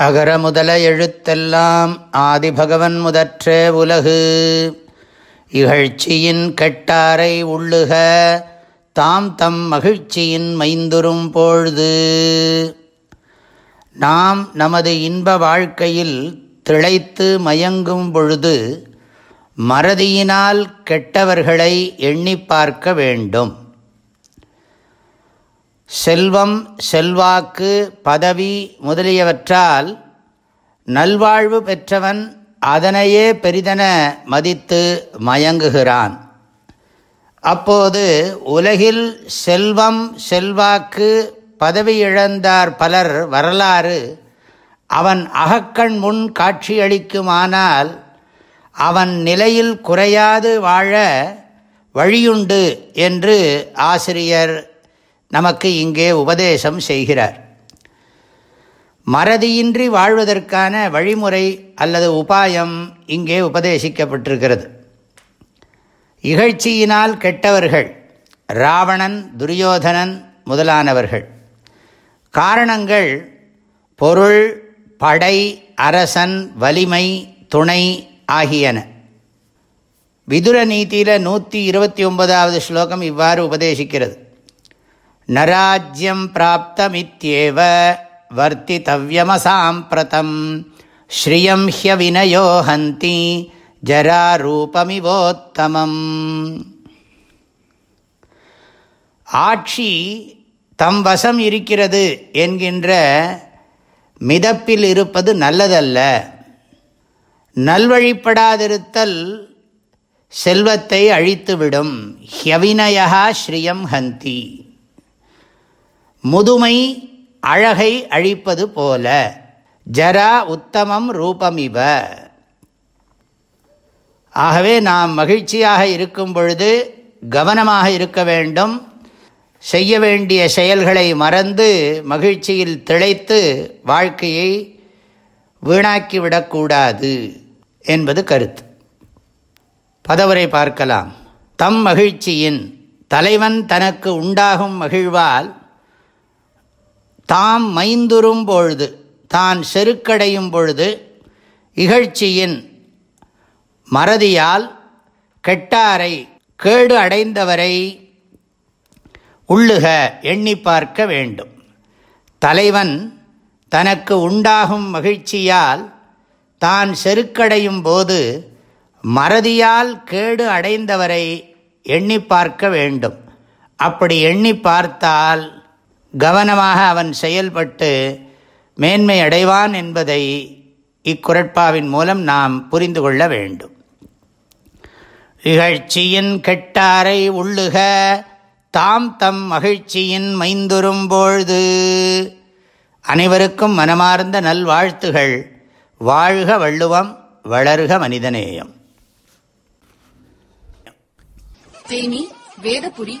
அகர முதல எழுத்தெல்லாம் ஆதிபகவன் முதற்றே உலகு. இகழ்ச்சியின் கெட்டாரை உள்ளுக தாம் தம் மகிழ்ச்சியின் மைந்துரும் பொழுது. நாம் நமது இன்ப வாழ்க்கையில் திளைத்து மயங்கும் பொழுது மறதியினால் கெட்டவர்களை எண்ணி பார்க்க வேண்டும். செல்வம் செல்வாக்கு பதவி முதலியவற்றால் நல்வாழ்வு பெற்றவன் அதனையே பெரிதென மதித்து மயங்குகிறான். அப்போது உலகில் செல்வம் செல்வாக்கு பதவி இழந்தார் பலர் வரலாறு அவன் அகக்கண் முன் காட்சியளிக்குமானால் அவன் நிலையில் குறையாது வாழ வழியுண்டு என்று ஆசிரியர் நமக்கு இங்கே உபதேசம் செய்கிறார். மறதியின்றி வாழ்வதற்கான வழிமுறை அல்லது உபாயம் இங்கே உபதேசிக்கப்பட்டிருக்கிறது. இகழ்ச்சியினால் கெட்டவர்கள் ராவணன் துரியோதனன் முதலானவர்கள். காரணங்கள் பொருள் படை அரசன் வலிமை துணை ஆகியன. விதுர நீதியில் நூற்றி இருபத்தி ஒன்பதாவது ஸ்லோகம் இவ்வாறு உபதேசிக்கிறது. நராஜ்யம் பிராப்தமித்யேவ வர்த்தித்தவியமசாம்பிரதம் ஸ்ரியம் ஹியவினயோ ஹந்தி ஜராரூபமிவோத்தமம். ஆட்சி தம் வசம் இருக்கிறது என்கின்ற மிதப்பில் இருப்பது நல்லதல்ல. நல்வழிப்படாதிருத்தல் செல்வத்தை அழித்துவிடும். ஹியவினயா ஸ்ரீயம் ஹந்தி. முதுமை அழகை அழிப்பது போல. ஜரா உத்தமம் ரூபமிவ ஆகவே நாம் மகிழ்ச்சியாக இருக்கும் பொழுது கவனமாக இருக்க வேண்டும். செய்ய வேண்டிய செயல்களை மறந்து மகிழ்ச்சியில் திளைத்து வாழ்க்கையை வீணாக்கிவிடக்கூடாது என்பது கருத்து. பதவரை பார்க்கலாம். தம் மகிழ்ச்சியின் தலைவன் தனக்கு உண்டாகும் மகிழ்வால் தாம் மைந்துரும் பொழுது தான் செருக்கடையும் பொழுது இகழ்ச்சியின் மறதியால் கெட்டாரை கேடு அடைந்தவரை உள்ளுக எண்ணி பார்க்க வேண்டும். தலைவன் தனக்கு உண்டாகும் மகிழ்ச்சியால் தான் செருக்கடையும் போது மறதியால் கேடு அடைந்தவரை எண்ணி பார்க்க வேண்டும். அப்படி எண்ணி பார்த்தால் கவனமாக அவன் செயல்பட்டு மேன்மை அடைவான் என்பதை இக்குரட்பாவின் மூலம் நாம் புரிந்து கொள்ள வேண்டும். இகழ்ச்சியின் கெட்டாரை உள்ளுக தாம் தம் மகிழ்ச்சியின் மைந்துரும்பொழுது அனைவருக்கும் மனமார்ந்த நல்வாழ்த்துகள். வாழ்க வள்ளுவம் வளர்க மனிதநேயம். தேனி வேதபுரி